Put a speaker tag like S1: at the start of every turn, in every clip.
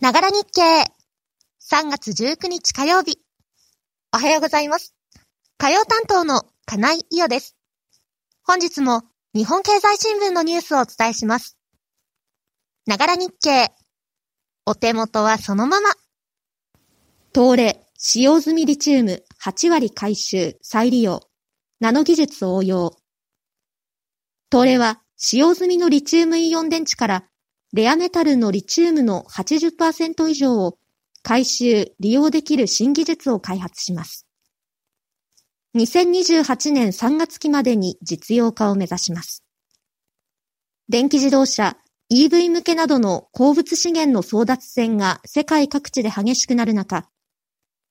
S1: ながら日経。3月19日火曜日。おはようございます。火曜担当の金井伊代です。本日も日本経済新聞のニュースをお伝えします。ながら日経。お手元はそのまま。東レ、使用済みリチウム8割回収、再利用。ナノ技術応用。東レは使用済みのリチウムイオン電池からレアメタルのリチウムの80%以上を回収、利用できる新技術を開発します。2028年3月期までに実用化を目指します。電気自動車、EV 向けなどの鉱物資源の争奪戦が世界各地で激しくなる中、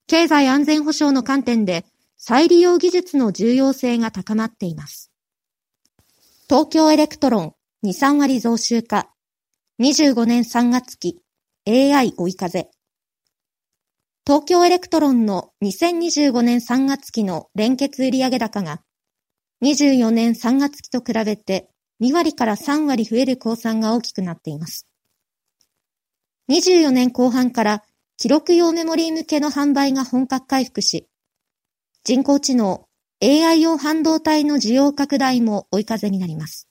S1: 経済安全保障の観点で再利用技術の重要性が高まっています。東京エレクトロン2、3割増収か。25年3月期 AI 追い風。東京エレクトロンの2025年3月期の連結売上高が24年3月期と比べて2割から3割増える公算が大きくなっています。24年後半から記録用メモリー向けの販売が本格回復し、人工知能 AI 用半導体の需要拡大も追い風になります。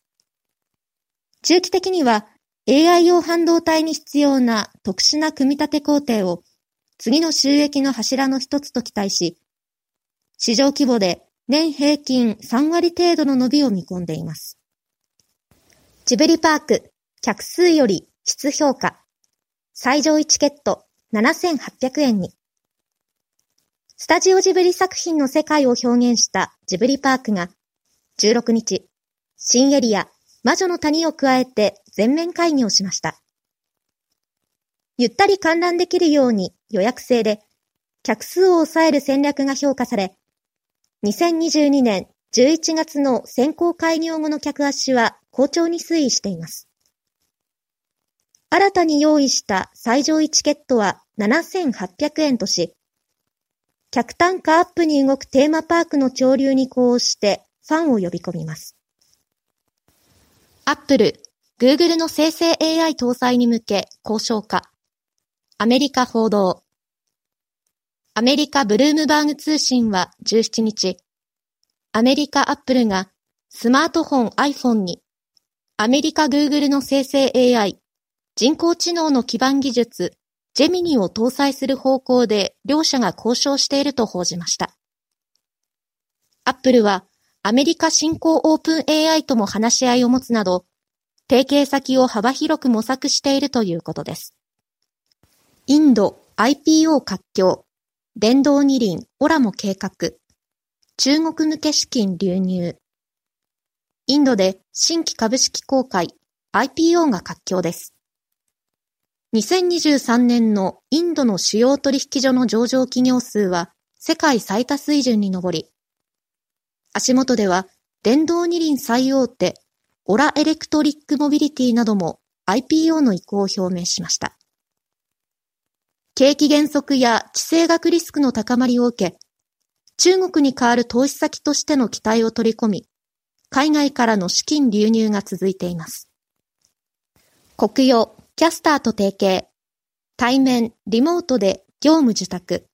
S1: 中期的には AI 用半導体に必要な特殊な組み立て工程を次の収益の柱の一つと期待し、市場規模で年平均3割程度の伸びを見込んでいます。ジブリパーク、客数より質評価。最上位チケット7800円に。スタジオジブリ作品の世界を表現したジブリパークが16日、新エリア魔女の谷を加えて全面開業しました。ゆったり観覧できるように予約制で客数を抑える戦略が評価され、2022年11月の先行開業後の客足は好調に推移しています。新たに用意した最上位チケットは7800円とし、客単価アップに動くテーマパークの潮流に呼応してファンを呼び込みます。アップル、グーグルの生成 AI 搭載に向け交渉化。アメリカ報道。アメリカブルームバーグ通信は17日、アメリカアップルがスマートフォン iPhone にアメリカ Google の生成 AI、人工知能の基盤技術、ジェミニを搭載する方向で両者が交渉していると報じました。アップルはアメリカ新興オープン AI とも話し合いを持つなど、提携先を幅広く模索しているということです。インド IPO 活況、電動二輪オラも計画、中国向け資金流入。インドで新規株式公開 IPO が活況です。2023年のインドの主要取引所の上場企業数は世界最多水準に上り、足元では電動二輪最大手オラエレクトリックモビリティなども IPO の意向を表明しました。景気減速や地政学リスクの高まりを受け、中国に代わる投資先としての期待を取り込み、海外からの資金流入が続いています。国用、キャスターと提携。対面、リモートで業務受託。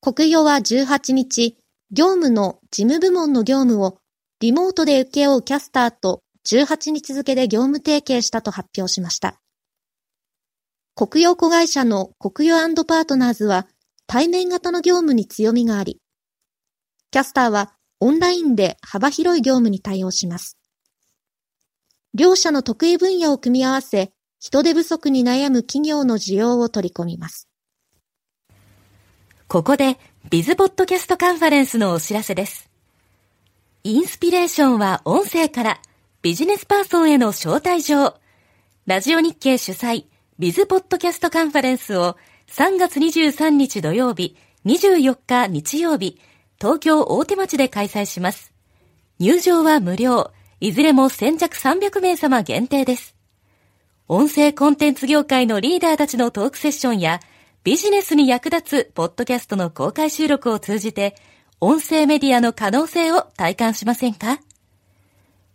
S1: 国用は18日、業務の事務部門の業務をリモートで請け負うキャスターと18日付で業務提携したと発表しました。国用子会社の国用パートナーズは対面型の業務に強みがあり、キャスターはオンラインで幅広い業務に対応します。両社の得意分野を組み合わせ、人手不足に悩む企業の需要を取り込みます。
S2: ここで、ビズポッドキャストカンファレンスのお知らせです。インスピレーションは音声から、ビジネスパーソンへの招待状。ラジオ日経主催、ビズポッドキャストカンファレンスを3月23日土曜日、24日日曜日、東京大手町で開催します。入場は無料。いずれも先着300名様限定です。音声コンテンツ業界のリーダーたちのトークセッションや、ビジネスに役立つポッドキャストの公開収録を通じて、音声メディアの可能性を体感しませんか？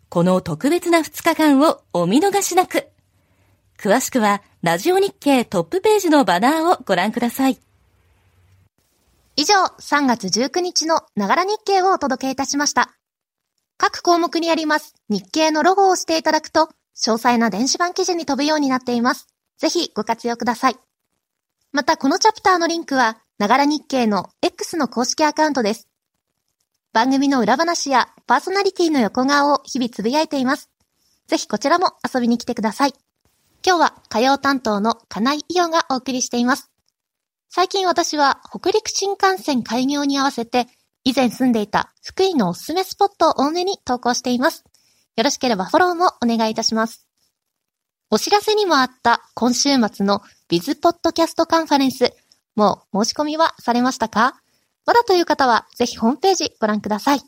S2: この特別な2日間をお見逃しなく。詳しくは、ラジオ日経トップページのバナーをご覧ください。
S1: 以上、3月19日のながら日経をお届けいたしました。各項目にあります日経のロゴを押していただくと、詳細な電子版記事に飛ぶようになっています。ぜひご活用ください。また、このチャプターのリンクは、ながら日経の X の公式アカウントです。番組の裏話やパーソナリティの横顔を日々つぶやいています。ぜひこちらも遊びに来てください。今日は火曜担当の金井伊代がお送りしています。最近私は北陸新幹線開業に合わせて以前住んでいた福井のおすすめスポットを多めに投稿しています。よろしければフォローもお願いいたします。お知らせにもあった今週末のビズポッドキャストカンファレンス、もう申し込みはされましたか？まだという方はぜひホームページご覧ください。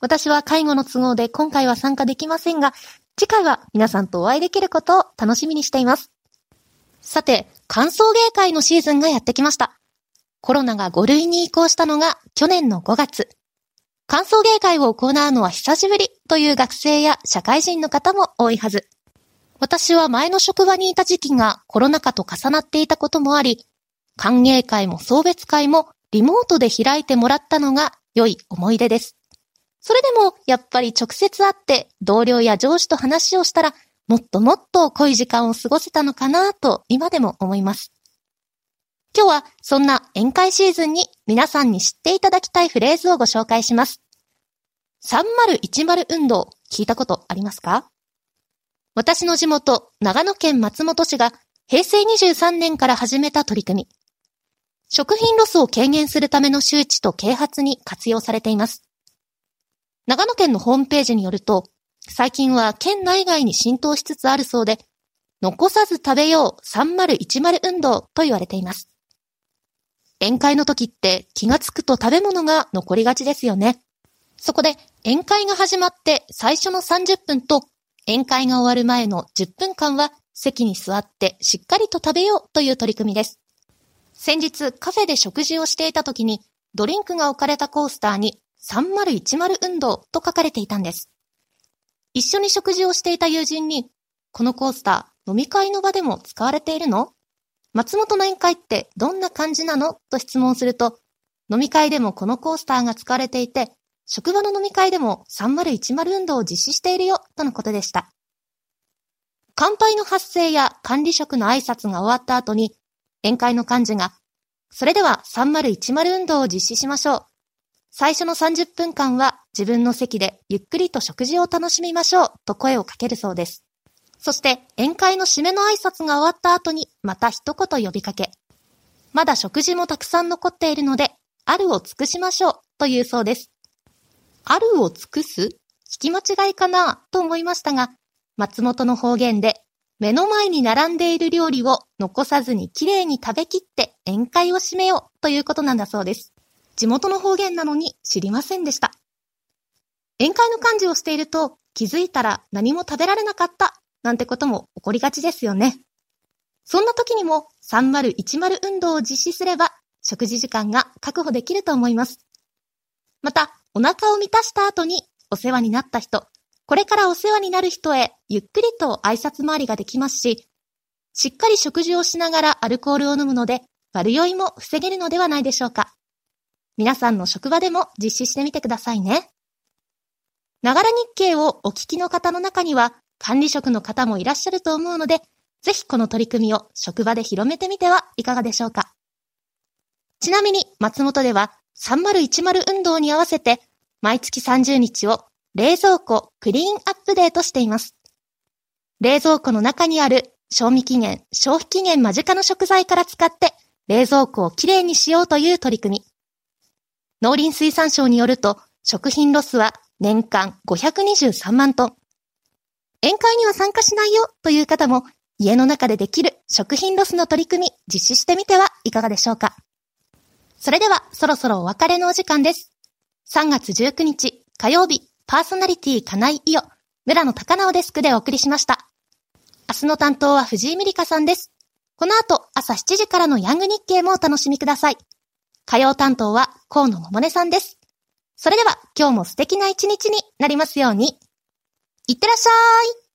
S1: 私は介護の都合で今回は参加できませんが、次回は皆さんとお会いできることを楽しみにしています。さて、歓送迎会のシーズンがやってきました。コロナが5類に移行したのが去年の5月。歓送迎会を行うのは久しぶりという学生や社会人の方も多いはず。私は前の職場にいた時期がコロナ禍と重なっていたこともあり、歓迎会も送別会もリモートで開いてもらったのが良い思い出です。それでも、やっぱり直接会って同僚や上司と話をしたら、もっともっと濃い時間を過ごせたのかなと今でも思います。今日はそんな宴会シーズンに皆さんに知っていただきたいフレーズをご紹介します。3010運動聞いたことありますか？私の地元、長野県松本市が平成23年から始めた取り組み。食品ロスを軽減するための周知と啓発に活用されています。長野県のホームページによると、最近は県内外に浸透しつつあるそうで、残さず食べよう3010運動と言われています。宴会の時って気がつくと食べ物が残りがちですよね。そこで宴会が始まって最初の30分と宴会が終わる前の10分間は席に座ってしっかりと食べようという取り組みです。先日カフェで食事をしていた時にドリンクが置かれたコースターに3010運動と書かれていたんです。一緒に食事をしていた友人に、このコースター、飲み会の場でも使われているの？松本の宴会ってどんな感じなの？と質問すると、飲み会でもこのコースターが使われていて、職場の飲み会でも3010運動を実施しているよ、とのことでした。乾杯の発声や管理職の挨拶が終わった後に、宴会の幹事が、それでは3010運動を実施しましょう。最初の30分間は自分の席でゆっくりと食事を楽しみましょうと声をかけるそうです。そして宴会の締めの挨拶が終わった後にまた一言呼びかけ。まだ食事もたくさん残っているので、あるを尽くしましょうというそうです。あるを尽くす？聞き間違いかな？と思いましたが、松本の方言で目の前に並んでいる料理を残さずにきれいに食べきって宴会を締めようということなんだそうです。地元の方言なのに知りませんでした。宴会の幹事をしていると気づいたら何も食べられなかったなんてことも起こりがちですよね。そんな時にも3010運動を実施すれば食事時間が確保できると思います。また、お腹を満たした後にお世話になった人、これからお世話になる人へゆっくりと挨拶回りができますし、しっかり食事をしながらアルコールを飲むので悪酔いも防げるのではないでしょうか。皆さんの職場でも実施してみてくださいね。ながら日経をお聞きの方の中には管理職の方もいらっしゃると思うので、ぜひこの取り組みを職場で広めてみてはいかがでしょうか。ちなみに松本では3010運動に合わせて毎月30日を冷蔵庫クリーンアップデートしています。冷蔵庫の中にある賞味期限、消費期限間近の食材から使って冷蔵庫をきれいにしようという取り組み。農林水産省によると、食品ロスは年間523万トン。宴会には参加しないよという方も、家の中でできる食品ロスの取り組み実施してみてはいかがでしょうか。それではそろそろお別れのお時間です。3月19日火曜日、パーソナリティ金井伊代、村野高直デスクでお送りしました。明日の担当は藤井美里香さんです。この後朝7時からのヤング日経もお楽しみください。火曜担当は河野桃音さんです。それでは今日も素敵な一日になりますように。いってらっしゃい